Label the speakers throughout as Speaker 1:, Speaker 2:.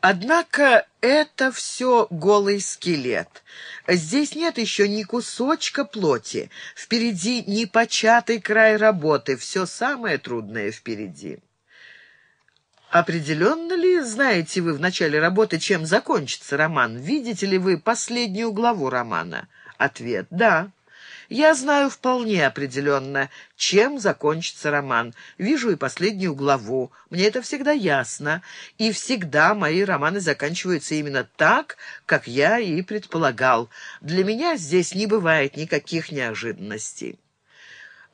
Speaker 1: Однако это все голый скелет. Здесь нет еще ни кусочка плоти. Впереди непочатый край работы. Все самое трудное впереди. Определенно ли знаете вы в начале работы, чем закончится роман? Видите ли вы последнюю главу романа? Ответ – да. Я знаю вполне определенно, чем закончится роман. Вижу и последнюю главу. Мне это всегда ясно. И всегда мои романы заканчиваются именно так, как я и предполагал. Для меня здесь не бывает никаких неожиданностей.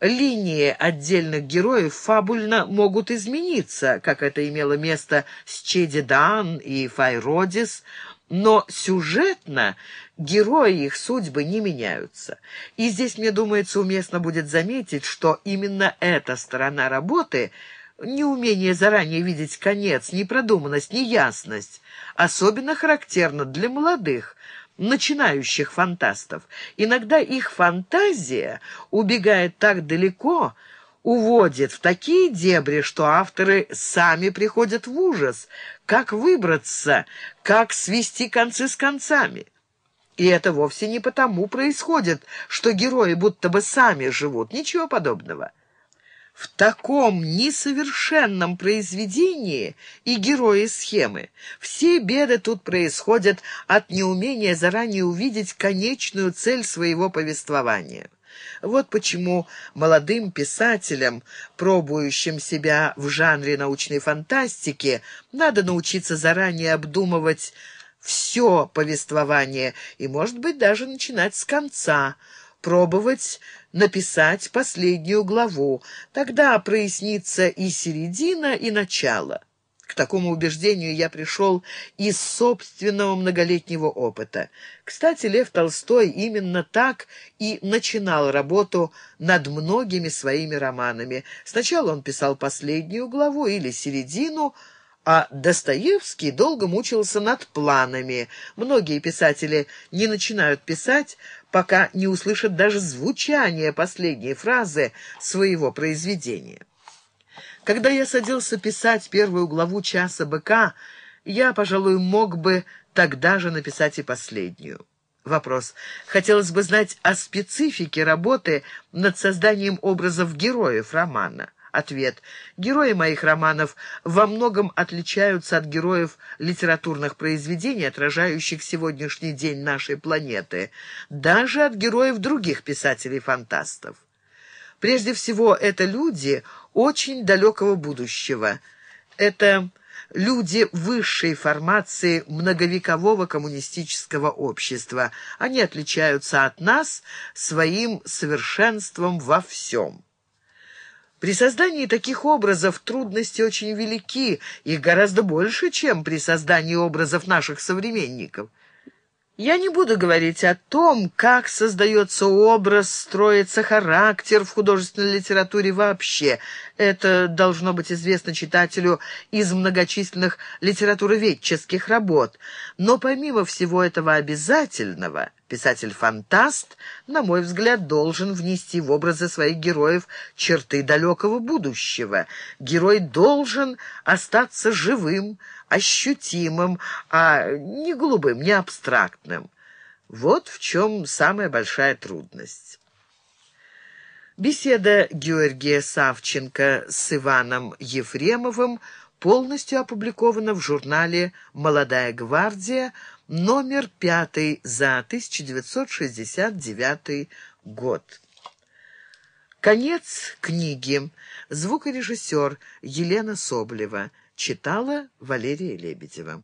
Speaker 1: Линии отдельных героев фабульно могут измениться, как это имело место с Чеди Дан и Файродис, но сюжетно герои их судьбы не меняются. И здесь, мне думается, уместно будет заметить, что именно эта сторона работы – неумение заранее видеть конец, непродуманность, неясность – особенно характерна для молодых, начинающих фантастов. Иногда их фантазия убегает так далеко, уводит в такие дебри, что авторы сами приходят в ужас. Как выбраться, как свести концы с концами? И это вовсе не потому происходит, что герои будто бы сами живут. Ничего подобного. В таком несовершенном произведении и герои схемы. Все беды тут происходят от неумения заранее увидеть конечную цель своего повествования. Вот почему молодым писателям, пробующим себя в жанре научной фантастики, надо научиться заранее обдумывать все повествование и, может быть, даже начинать с конца, пробовать написать последнюю главу. Тогда прояснится и середина, и начало. К такому убеждению я пришел из собственного многолетнего опыта. Кстати, Лев Толстой именно так и начинал работу над многими своими романами. Сначала он писал последнюю главу или середину, а Достоевский долго мучился над планами. Многие писатели не начинают писать, пока не услышат даже звучание последней фразы своего произведения. Когда я садился писать первую главу «Часа быка», я, пожалуй, мог бы тогда же написать и последнюю. Вопрос. Хотелось бы знать о специфике работы над созданием образов героев романа. Ответ. Герои моих романов во многом отличаются от героев литературных произведений, отражающих сегодняшний день нашей планеты, даже от героев других писателей-фантастов. Прежде всего, это люди очень далекого будущего. Это люди высшей формации многовекового коммунистического общества. Они отличаются от нас своим совершенством во всем. При создании таких образов трудности очень велики, их гораздо больше, чем при создании образов наших современников. Я не буду говорить о том, как создается образ, строится характер в художественной литературе вообще. Это должно быть известно читателю из многочисленных литературоведческих работ. Но помимо всего этого обязательного, писатель-фантаст, на мой взгляд, должен внести в образы своих героев черты далекого будущего. Герой должен остаться живым, ощутимым, а не голубым, не абстрактным. Вот в чем самая большая трудность. Беседа Георгия Савченко с Иваном Ефремовым полностью опубликована в журнале «Молодая гвардия», номер пятый за 1969 год. Конец книги. Звукорежиссер Елена Соболева. Читала Валерия Лебедева.